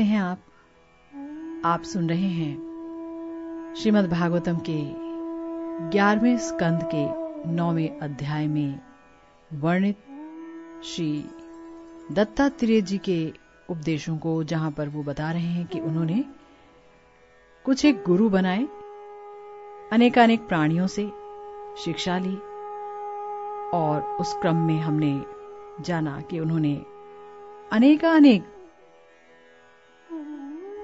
कैसे हैं आप? आप सुन रहे हैं श्रीमद् भागवतम के ग्यारहवें स्कंद के नौवें अध्याय में वर्णित श्री दत्तात्रेय जी के उपदेशों को, जहाँ पर वो बता रहे हैं कि उन्होंने कुछ एक गुरु बनाए, अनेकानेक प्राणियों से शिक्षा ली, और उस क्रम में हमने जाना कि उन्होंने अनेकानेक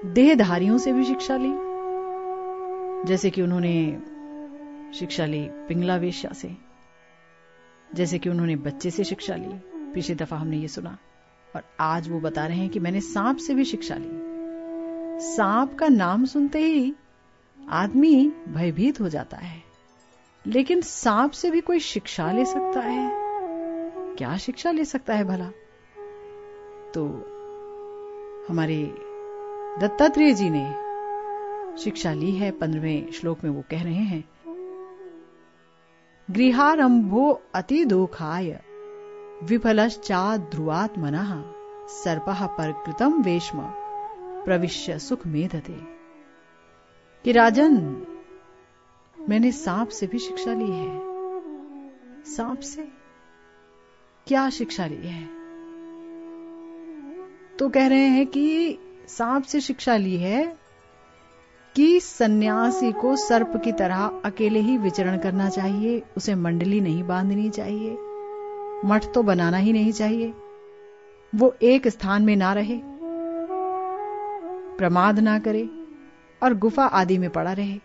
देहधारियों से भी शिक्षा ली। जैसे कि उन्होंने शिक्षा ली पिंगला वेश्या से। जैसे कि उन्होंने बच्चे से शिक्षा ली। पिछली दफ़ा हमने ये सुना। और आज वो बता रहे हैं कि मैंने सांप से भी शिक्षा ली। सांप का नाम सुनते ही आदमी भयभीत हो जाता है। लेकिन सांप से भी कोई शिक्षा ले सकता है? क्या शिक्षा ले सकता है भला? तो हमारे दत्तात्रेय जी ने शिक्षा ली है। पंद्रहवें श्लोक में वो कह रहे हैं गृहारंभो अति दुखाय, विफलश्चा ध्रुवात्मन, सर्प परकृतम वेश्म, प्रविश्य सुख मेधते। कि राजन, मैंने सांप से भी शिक्षा ली है। सांप से? क्या शिक्षा ली है? तो कह रहे हैं कि सांप से शिक्षा ली है कि सन्यासी को सर्प की तरह अकेले ही विचरण करना चाहिए, उसे मंडली नहीं बांधनी चाहिए, मठ तो बनाना ही नहीं चाहिए, वो एक स्थान में ना रहे, प्रमाद ना करे और गुफा आदि में पड़ा रहे।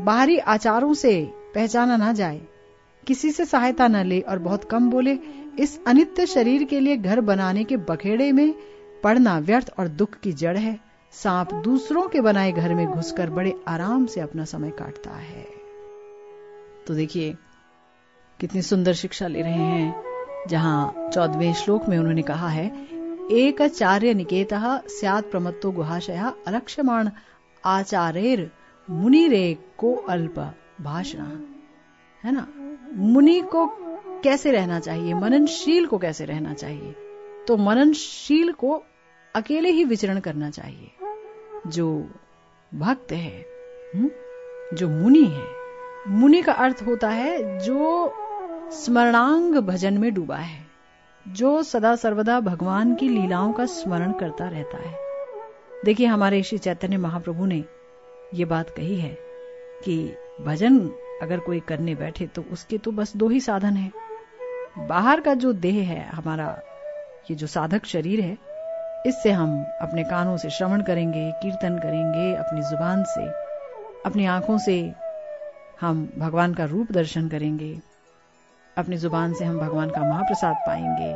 बाहरी आचारों से पहचाना ना जाए, किसी से सहायता न ले और बहुत कम बोले, इस अनित्य शरीर के लिए घर बनाने के बखेड़े में पढ़ना व्यर्थ और दुख की जड़ है। सांप दूसरों के बनाए घर में घुसकर बड़े आराम से अपना समय काटता है। तो देखिए, कितनी सुंदर शिक्षा ले रहे हैं। जहाँ चौदहवें श्लोक में उन्होंने कहा है, एक आचार्य निकेत सियात प्रमत्तो गुहाशया अलक्ष्यमाण आचार्य मुनि रे को अल्प भाषण। है ना? मुनि को कैसे रहना चाहिए? मननशील को कैसे रहना चाहिए? तो मननशील को अकेले ही विचरण करना चाहिए जो भक्त है हुँ? जो मुनि है, मुनि का अर्थ होता है जो स्मरणांग भजन में डूबा है, जो सदा सर्वदा भगवान की लीलाओं का स्मरण करता रहता है देखिए, हमारे श्री चैतन्य महाप्रभु ने ये बात कही है कि भजन अगर कोई करने बैठे तो उसके तो बस दो ही साधन है बाहर का जो देह है, हमारा ये जो साधक शरीर है इससे हम अपने कानों से श्रवण करेंगे, कीर्तन करेंगे, अपनी ज़ुबान से, अपनी आँखों से हम भगवान का रूप दर्शन करेंगे, अपनी ज़ुबान से हम भगवान का महाप्रसाद पाएँगे,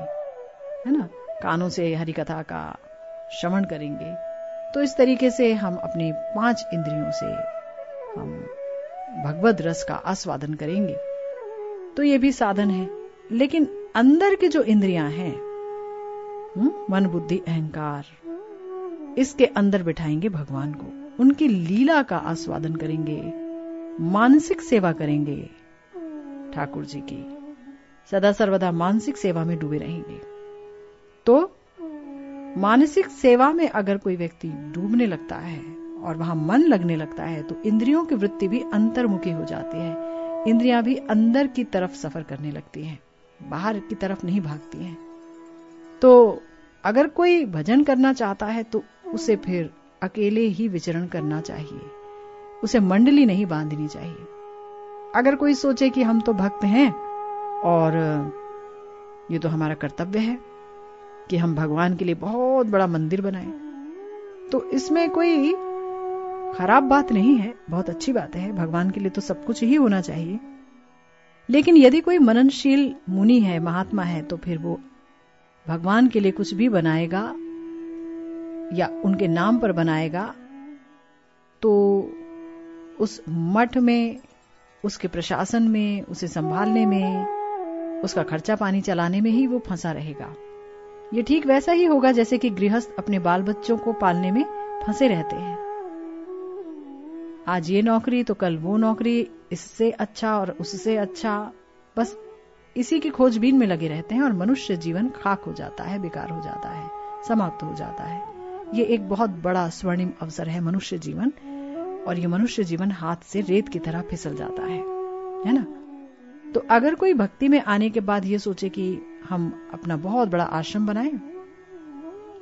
है ना? कानों से हरि कथा का श्रवण करेंगे। तो इस तरीके से हम अपने पाँच इंद्रियों से हम भगवत रस का आस्वादन करेंगे। तो ये भी साधन है। लेकिन अंदर की जो इंद्रियाँ हैं? मन, बुद्धि, अहंकार। इसके अंदर बिठाएँगे भगवान को। उनकी लीला का आस्वादन करेंगे। मानसिक सेवा करेंगे। ठाकुर जी की। सदा सर्वदा मानसिक सेवा में डूबे रहेंगे। तो मानसिक सेवा में अगर कोई व्यक्ति डूबने लगता है और वहाँ मन लगने लगता है तो इंद्रियों की वृत्ति भी अंतर्मुखी हो जाती है। इंद्रियाँ भी अंदर की तरफ़ सफ़र करने लगती हैं, बाहर की तरफ़ नहीं भागती हैं। तो अगर कोई भजन करना चाहता है तो उसे फिर अकेले ही विचरण करना चाहिए। उसे मंडली नहीं बांधनी चाहिए। अगर कोई सोचे कि हम तो भक्त हैं और ये तो हमारा कर्तव्य है कि हम भगवान के लिए बहुत बड़ा मंदिर बनाए तो इसमें कोई खराब बात नहीं है, बहुत अच्छी बात है। भगवान के लिए तो सब कुछ ही होना चाहिए। लेकिन यदि कोई मननशील मुनि है, महात्मा है तो फिर वो भगवान के लिए कुछ भी बनाएगा या उनके नाम पर बनाएगा तो उस मठ में, उसके प्रशासन में, उसे संभालने में, उसका खर्चा पानी चलाने में ही वो फंसा रहेगा। ये ठीक वैसा ही होगा जैसे कि गृहस्थ अपने बाल बच्चों को पालने में फंसे रहते हैं। आज ये नौकरी तो कल वो नौकरी, इससे अच्छा और उससे अच्छा बस इसी की खोजबीन में लगे रहते हैं और मनुष्य जीवन खाक हो जाता है बेकार हो जाता है समाप्त हो जाता है ये एक बहुत बड़ा स्वर्णिम अवसर है मनुष्य जीवन और ये मनुष्य जीवन हाथ से रेत की तरह फिसल जाता है है ना तो अगर कोई भक्ति में आने के बाद ये सोचे कि हम अपना बहुत बड़ा आश्रम बनाए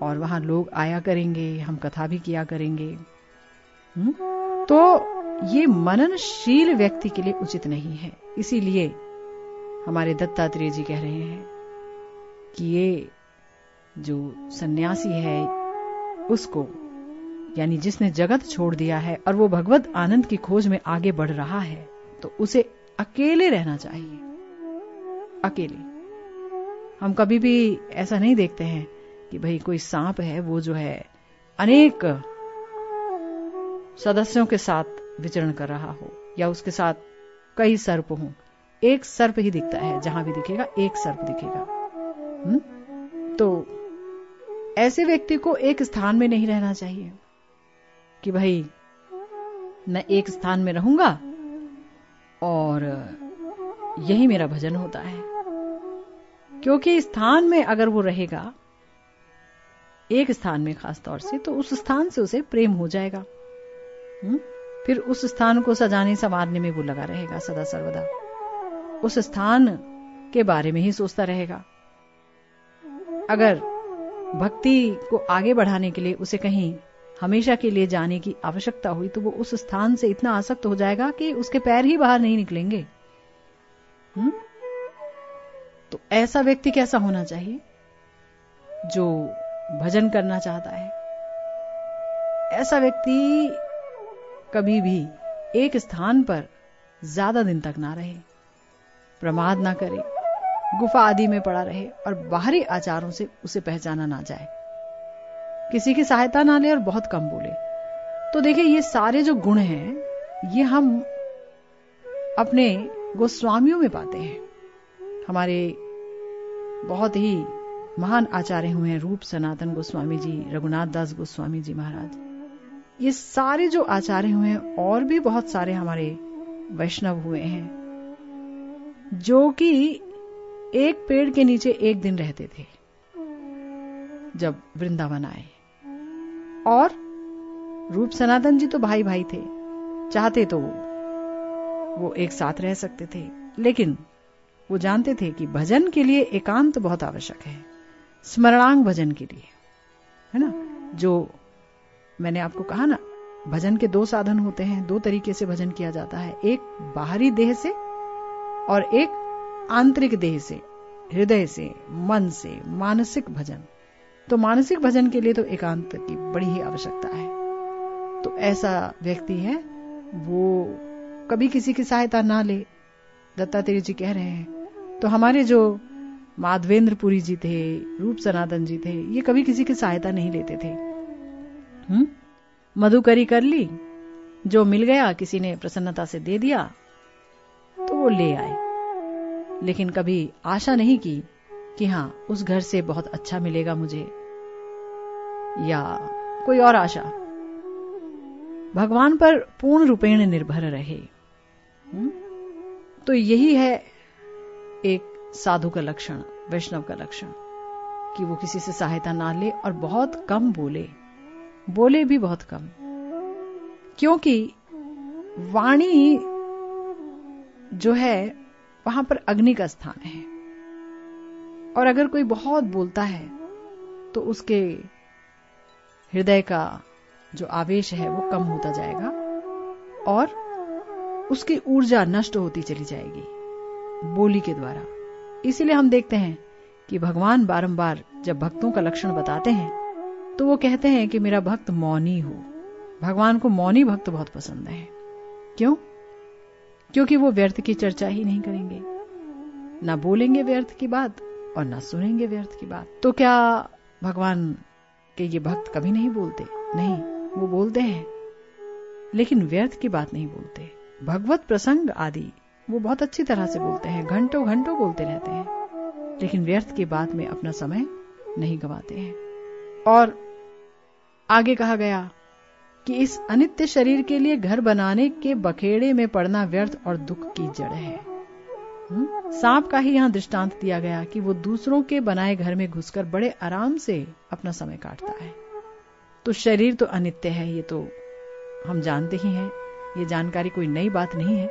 और वहाँ लोग आया करेंगे हम कथा भी किया करेंगे हुँ? हम्म, तो ये मननशील व्यक्ति के लिए उचित नहीं है इसीलिए हमारे दत्तात्रेय जी कह रहे हैं कि ये जो सन्यासी है, उसको, यानी जिसने जगत छोड़ दिया है और वो भगवत आनंद की खोज में आगे बढ़ रहा है तो उसे अकेले रहना चाहिए। अकेले। हम कभी भी ऐसा नहीं देखते हैं कि भाई कोई सांप है, वो जो है अनेक सदस्यों के साथ विचरण कर रहा हो, या उसके साथ कई सर्प हों। एक सर्प ही दिखता है, जहाँ भी दिखेगा, एक सर्प दिखेगा हुँ? तो ऐसे व्यक्ति को एक स्थान में नहीं रहना चाहिए कि भाई, मैं एक स्थान में रहूँगा और यही मेरा भजन होता है क्योंकि स्थान में अगर वो रहेगा, एक स्थान में खास तौर से तो उस स्थान से उसे प्रेम हो जाएगा हुँ? हम्म? फिर उस स्थान को सजाने, संवारने में वो लगा रहेगा सदा सर्वदा उस स्थान के बारे में ही सोचता रहेगा। अगर भक्ति को आगे बढ़ाने के लिए उसे कहीं हमेशा के लिए जाने की आवश्यकता हुई तो वो उस स्थान से इतना आसक्त हो जाएगा कि उसके पैर ही बाहर नहीं निकलेंगे। हुँ? तो ऐसा व्यक्ति कैसा होना चाहिए जो भजन करना चाहता है? ऐसा व्यक्ति कभी भी एक स्थान पर ज़्यादा दिन तक ना रहे। प्रमाद ना करे। गुफा आदि में पड़ा रहे और बाहरी आचारों से उसे पहचाना ना जाए। किसी की सहायता ना ले और बहुत कम बोले। तो देखिए, ये सारे जो गुण हैं, ये हम अपने गोस्वामियों में पाते हैं। हमारे बहुत ही महान आचार्य हुए हैं, रूप सनातन गोस्वामी जी, रघुनाथ दास गोस्वामी जी महाराज। ये सारे जो आचार्य हुए हैं, और भी बहुत सारे हमारे वैष्णव हुए हैं। जो कि एक पेड़ के नीचे एक दिन रहते थे, जब वृंदावन आए। और रूप सनातन जी तो भाई भाई थे, चाहते तो वो एक साथ रह सकते थे, लेकिन वो जानते थे कि भजन के लिए एकांत बहुत आवश्यक है, स्मरणांग भजन के लिए, है ना? जो मैंने आपको कहा ना, भजन के दो साधन होते हैं, दो तरीके से भजन किया जाता है। एक बाहरी देह से और एक आंतरिक देह से, हृदय से, मन से, मानसिक भजन। तो मानसिक भजन के लिए तो एकांत की बड़ी ही आवश्यकता है। तो ऐसा व्यक्ति है, वो कभी किसी की सहायता ना ले। दत्तात्रेय जी कह रहे हैं तो हमारे जो माधवेंद्र पुरी जी थे, रूप सनातन जी थे, ये कभी किसी की सहायता नहीं लेते थे। हम्म? मधुकरी कर ली, जो मिल गया, किसी ने प्रसन्नता से दे दिया तो वो ले आए। लेकिन कभी आशा नहीं की कि हाँ, उस घर से बहुत अच्छा मिलेगा मुझे। या कोई और आशा? भगवान पर पूर्ण रूपेण निर्भर रहे? तो यही है एक साधु का लक्षण, वैष्णव का लक्षण, कि वो किसी से सहायता ना ले और बहुत कम बोले। बोले भी बहुत कम। क्योंकि वाणी जो है, वहाँ पर अग्नि का स्थान है। और अगर कोई बहुत बोलता है तो उसके हृदय का जो आवेश है, वो कम होता जाएगा और उसकी ऊर्जा नष्ट होती चली जाएगी, बोली के द्वारा। इसीलिए हम देखते हैं कि भगवान बारंबार जब भक्तों का लक्षण बताते हैं तो वो कहते हैं कि मेरा भक्त मौनी हो। भगवान को मौनी भक्त बहुत पसंद है। क्यों? क्योंकि वो व्यर्थ की चर्चा ही नहीं करेंगे। ना बोलेंगे व्यर्थ की बात और ना सुनेंगे व्यर्थ की बात। तो क्या भगवान के ये भक्त कभी नहीं बोलते? नहीं, वो बोलते हैं। लेकिन व्यर्थ की बात नहीं बोलते। भगवत प्रसंग आदि वो बहुत अच्छी तरह से बोलते हैं। घंटों घंटों बोलते रहते हैं। लेकिन व्यर्थ की बात में अपना समय नहीं गवाते हैं। और आगे कहा गया कि इस अनित्य शरीर के लिए घर बनाने के बखेड़े में पड़ना व्यर्थ और दुख की जड़ है? सांप का ही यहाँ दृष्टांत दिया गया कि वो दूसरों के बनाए घर में घुसकर बड़े आराम से अपना समय काटता है। तो शरीर तो अनित्य है, ये तो हम जानते ही हैं। ये जानकारी कोई नई बात नहीं है।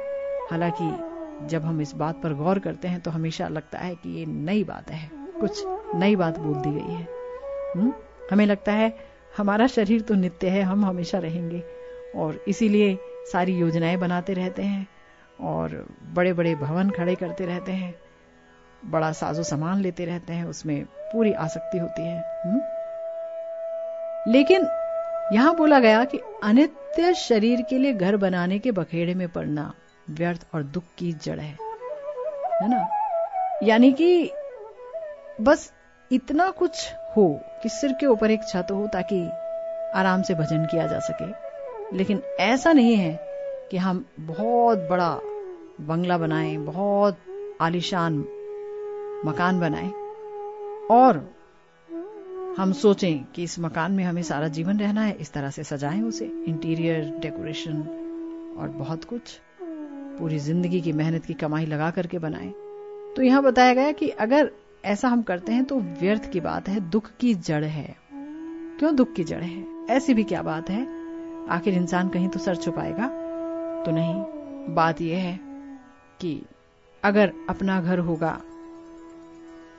हालाँकि जब हम इस बात पर गौर करते हैं तो हमेशा लगता है कि ये नई बात है। कुछ नई बात बोल दी गई है। हुँ? हमें लगता है हमारा शरीर तो नित्य है, हम हमेशा रहेंगे और इसीलिए सारी योजनाएँ बनाते रहते हैं और बड़े बड़े भवन खड़े करते रहते हैं बड़ा साजो सामान लेते रहते हैं, उसमें पूरी आसक्ति होती है? हम्म? लेकिन यहाँ बोला गया कि अनित्य शरीर के लिए घर बनाने के बखेड़े में पड़ना व्यर्थ और दुख की जड़ है है ना यानी कि बस इतना कुछ हो कि सिर के ऊपर एक छत हो ताकि आराम से भजन किया जा सके। लेकिन ऐसा नहीं है कि हम बहुत बड़ा बंगला बनाएँ, बहुत आलिशान मकान बनाएँ। और हम सोचें कि इस मकान में हमें सारा जीवन रहना है, इस तरह से सजाएँ उसे। इंटीरियर डेकोरेशन और बहुत कुछ। पूरी ज़िंदगी की मेहनत की कमाई लगा करके बनाएँ। तो यहाँ बताया गया कि अगर ऐसा हम करते हैं तो व्यर्थ की बात है, दुख की जड़ है। क्यों दुख की जड़ है? ऐसी भी क्या बात है? आखिर इंसान कहीं तो सर छुपाएगा? तो नहीं, बात यह है कि अगर अपना घर होगा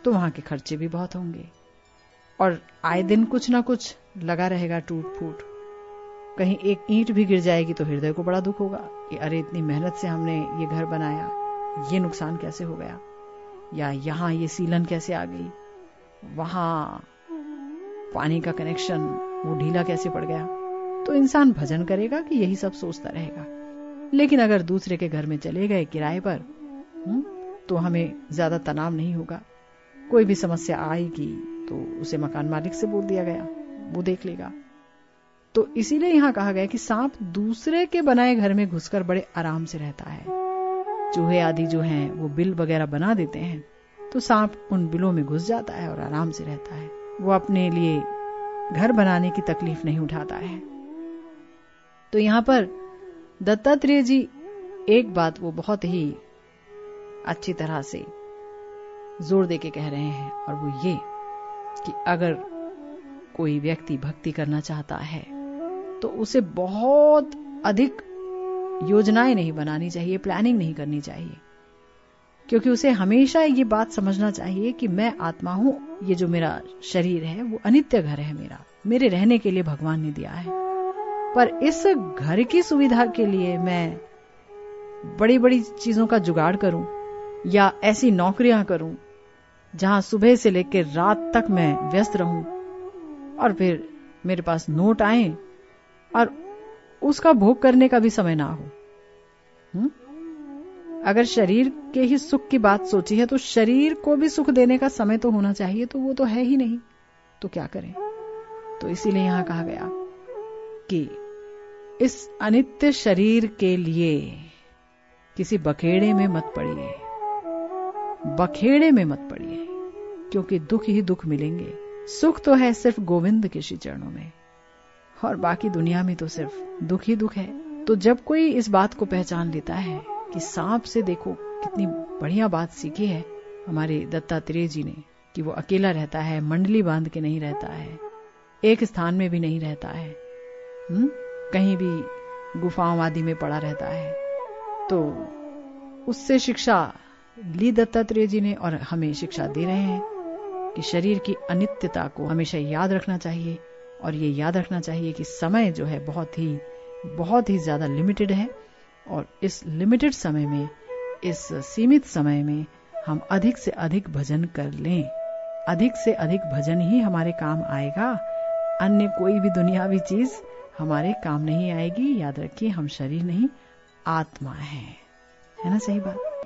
तो वहाँ के खर्चे भी बहुत होंगे। और आए दिन कुछ ना कुछ लगा रहेगा टूट फूट कहीं एक ईंट भी गिर जाएगी तो हृदय को बड़ा दुख होगा कि अरे इतनी मेहनत से हमने ये घर बनाया, ये नुकसान कैसे हो गया? या यहाँ ये सीलन कैसे आ गई? वहाँ पानी का कनेक्शन वो ढीला कैसे पड़ गया? तो इंसान भजन करेगा कि यही सब सोचता रहेगा। लेकिन अगर दूसरे के घर में चले गए किराए पर हुँ? हम्म, तो हमें ज़्यादा तनाव नहीं होगा। कोई भी समस्या आएगी तो उसे मकान मालिक से बोल दिया गया। वो देख लेगा। तो इसीलिए यहाँ कहा गया कि सांप दूसरे के बनाए घर में घुसकर बड़े आराम से रहता है। चूहे आदि जो हैं, वो बिल वगैरह बना देते हैं तो सांप उन बिलों में घुस जाता है और आराम से रहता है। वो अपने लिए घर बनाने की तकलीफ़ नहीं उठाता है। तो यहाँ पर दत्तात्रेय जी, एक बात वो बहुत ही अच्छी तरह से ज़ोर देके कह रहे हैं, और वो ये कि अगर कोई व्यक्ति भक्ति करना चाहता है तो उसे बहुत अधिक योजनाएँ नहीं बनानी चाहिए प्लानिंग नहीं करनी चाहिए। क्योंकि उसे हमेशा ये बात समझना चाहिए कि मैं आत्मा हूँ, ये जो मेरा शरीर है, वो अनित्य घर है मेरा। मेरे रहने के लिए भगवान ने दिया है। पर इस घर की सुविधा के लिए मैं बड़ी बड़ी चीज़ों का जुगाड़ करूँ, या ऐसी नौकरियाँ करूँ, जहाँ सुबह से लेकर रात तक मैं व्यस्त रहूँ, और फिर मेरे पास नोट आए, और उसका भोग करने का भी समय ना हो। हुँ? अगर शरीर के ही सुख की बात सोची है तो शरीर को भी सुख देने का समय तो होना चाहिए तो वो तो है ही नहीं। तो क्या करें? तो इसीलिए यहाँ कहा गया कि इस अनित्य शरीर के लिए किसी बखेड़े में मत पड़िए। बखेड़े में मत पड़िए, क्योंकि दुख ही दुख मिलेंगे। सुख तो है सिर्फ़ गोविंद के श्री चरणों में। और बाकी दुनिया में तो सिर्फ़ दुख ही दुख है तो जब कोई इस बात को पहचान लेता है कि सांप से देखो कितनी बढ़िया बात सीखी है, हमारे दत्तात्रेय जी ने कि वो अकेला रहता है, मंडली बाँध के नहीं रहता है, एक स्थान में भी नहीं रहता है हुँ? हम्म? कहीं भी गुफाओं आदि में पड़ा रहता है तो उससे शिक्षा ली दत्तात्रेय जी ने और हमें शिक्षा दे रहे हैं कि शरीर की अनित्यता को हमेशा याद रखना चाहिए और ये याद रखना चाहिए कि समय जो है बहुत ही बहुत ही ज़्यादा लिमिटेड है और इस लिमिटेड समय में, इस सीमित समय में हम अधिक से अधिक भजन कर लें। अधिक से अधिक भजन ही हमारे काम आएगा। अन्य कोई भी दुनियावी चीज़ हमारे काम नहीं आएगी। याद रखिए, हम शरीर नहीं, आत्मा है। है ना सही बात?